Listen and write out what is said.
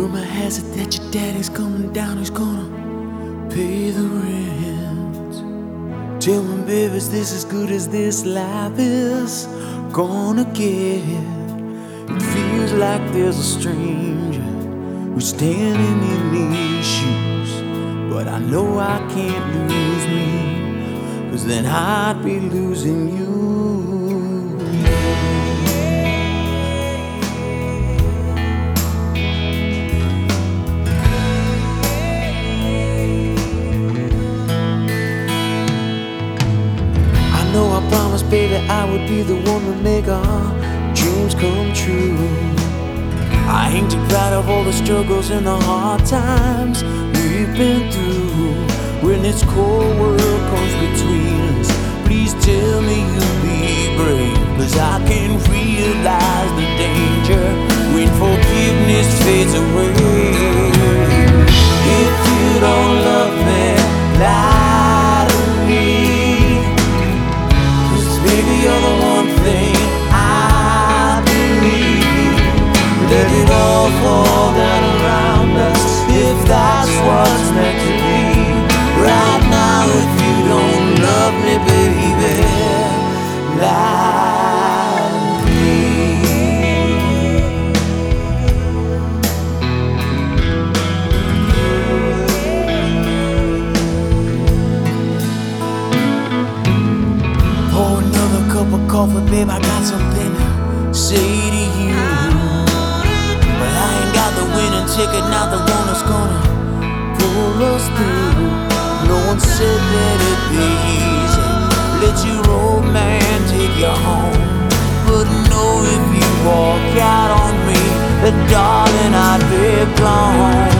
has it that your daddy's coming down, he's gonna pay the rent. Tell me, baby, is this as good as this life is gonna get? It feels like there's a stranger who's standing in these shoes. But I know I can't lose me, cause then I'd be losing you. I would be the one to make our dreams come true. I ain't too proud of all the struggles and the hard times we've been through. When this cold world comes between us, please tell me you'll be brave. Cause I can realize the danger when forgiveness fades away. Let it all fall down around us if that's what's meant to be. Right now, if you don't love me, baby, lie me. Pour another cup of coffee, babe. I ticket, not the one that's gonna pull us through. No one said that it'd be easy. Let your old man take you home. But know if you walk out on me, that darling, I'd be gone.